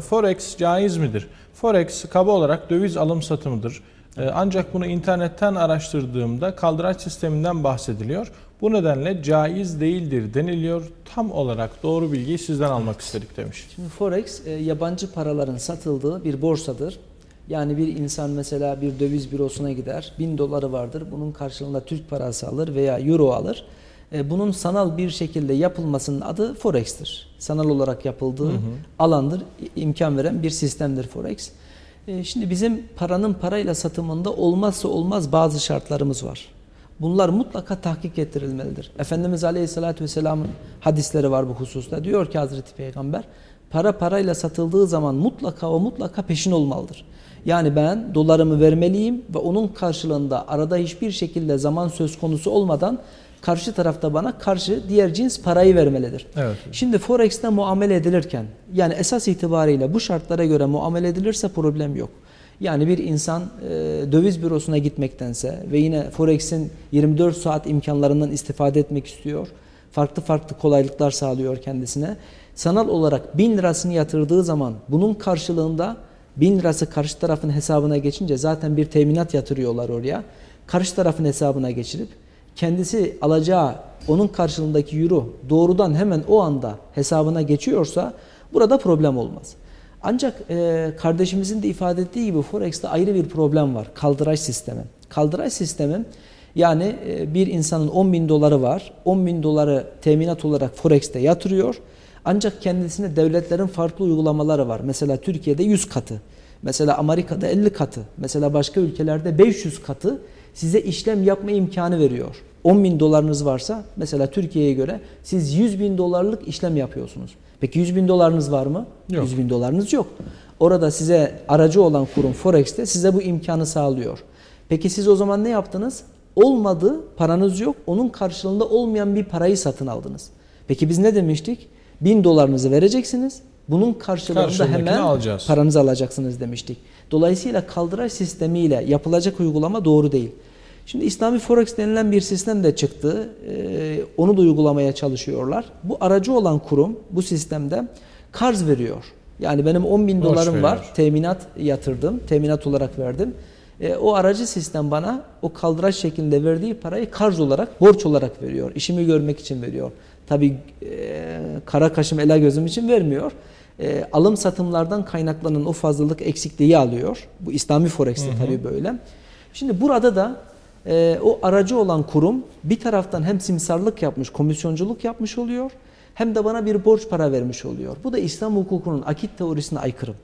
Forex caiz midir? Forex kaba olarak döviz alım satımıdır. Ee, Ancak bunu internetten araştırdığımda kaldıraç sisteminden bahsediliyor. Bu nedenle caiz değildir deniliyor. Tam olarak doğru bilgiyi sizden almak istedik demiş. Şimdi Forex e, yabancı paraların satıldığı bir borsadır. Yani bir insan mesela bir döviz bürosuna gider, bin doları vardır. Bunun karşılığında Türk parası alır veya euro alır. E, Bunun sanal bir şekilde yapılmasının adı Forex'tir. Sanal olarak yapıldığı alandır, i- imkan veren bir sistemdir Forex. E, Şimdi bizim paranın parayla satımında olmazsa olmaz bazı şartlarımız var. Bunlar mutlaka tahkik ettirilmelidir. Efendimiz Aleyhisselatü Vesselam'ın hadisleri var bu hususta. Diyor ki Hazreti Peygamber, para parayla satıldığı zaman mutlaka o mutlaka peşin olmalıdır. Yani ben dolarımı vermeliyim ve onun karşılığında arada hiçbir şekilde zaman söz konusu olmadan karşı tarafta bana karşı diğer cins parayı vermelidir. Evet. Şimdi Forex'te muamele edilirken yani esas itibariyle bu şartlara göre muamele edilirse problem yok. Yani bir insan e, döviz bürosuna gitmektense ve yine Forex'in 24 saat imkanlarından istifade etmek istiyor. Farklı farklı kolaylıklar sağlıyor kendisine. Sanal olarak 1000 lirasını yatırdığı zaman bunun karşılığında 1000 lirası karşı tarafın hesabına geçince zaten bir teminat yatırıyorlar oraya. Karşı tarafın hesabına geçirip kendisi alacağı onun karşılığındaki euro doğrudan hemen o anda hesabına geçiyorsa burada problem olmaz. Ancak e, kardeşimizin de ifade ettiği gibi Forex'te ayrı bir problem var. Kaldıraç sistemi. Kaldıraç sistemi yani e, bir insanın 10 bin doları var. 10 bin doları teminat olarak Forex'te yatırıyor. Ancak kendisine devletlerin farklı uygulamaları var. Mesela Türkiye'de 100 katı. Mesela Amerika'da 50 katı. Mesela başka ülkelerde 500 katı size işlem yapma imkanı veriyor. 10 bin dolarınız varsa mesela Türkiye'ye göre siz 100 bin dolarlık işlem yapıyorsunuz. Peki 100 bin dolarınız var mı? Yok. 100 bin dolarınız yok. Orada size aracı olan kurum Forex'te size bu imkanı sağlıyor. Peki siz o zaman ne yaptınız? Olmadı, paranız yok. Onun karşılığında olmayan bir parayı satın aldınız. Peki biz ne demiştik? 1000 dolarınızı vereceksiniz. Bunun karşılığında hemen alacağız. paranızı alacaksınız demiştik. Dolayısıyla kaldıraç sistemiyle yapılacak uygulama doğru değil. Şimdi İslami Forex denilen bir sistem de çıktı. Ee, onu da uygulamaya çalışıyorlar. Bu aracı olan kurum bu sistemde karz veriyor. Yani benim 10 bin Borç dolarım var. veriyor. Teminat yatırdım. Teminat olarak verdim. Ee, o aracı sistem bana o kaldıraç şeklinde verdiği parayı karz olarak, borç olarak veriyor. İşimi görmek için veriyor. Tabii e, kara kaşım ela gözüm için vermiyor. E, alım satımlardan kaynaklanan o fazlalık eksikliği alıyor. Bu İslami Forex'te tabii böyle. Şimdi burada da e, o aracı olan kurum bir taraftan hem simsarlık yapmış, komisyonculuk yapmış oluyor hem de bana bir borç para vermiş oluyor. Bu da İslam hukukunun akit teorisine aykırı.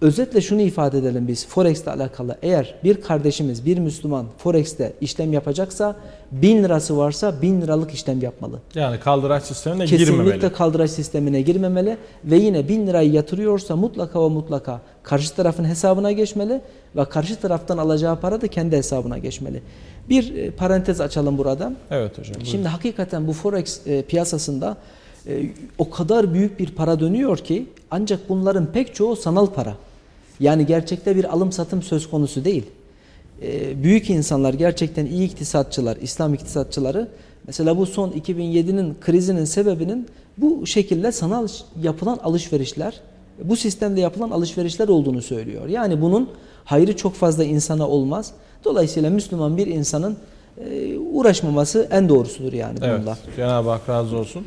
Özetle şunu ifade edelim biz Forex ile alakalı. Eğer bir kardeşimiz, bir Müslüman Forex'te işlem yapacaksa 1000 lirası varsa 1000 liralık işlem yapmalı. Yani kaldıraç sistemine Kesinlikle girmemeli. kaldıraç sistemine girmemeli ve yine 1000 lirayı yatırıyorsa mutlaka ve mutlaka karşı tarafın hesabına geçmeli ve karşı taraftan alacağı para da kendi hesabına geçmeli. Bir e, parantez açalım burada. Evet hocam. buyurun. Şimdi hakikaten bu forex e, piyasasında e, o kadar büyük bir para dönüyor ki ancak bunların pek çoğu sanal para. Yani gerçekte bir alım satım söz konusu değil. E, büyük insanlar gerçekten iyi iktisatçılar, İslam iktisatçıları mesela bu son 2007'nin krizinin sebebinin bu şekilde sanal yapılan alışverişler, bu sistemde yapılan alışverişler olduğunu söylüyor. Yani bunun hayrı çok fazla insana olmaz. Dolayısıyla Müslüman bir insanın e, uğraşmaması en doğrusudur yani Evet. bununla. Cenab-ı Hak razı olsun.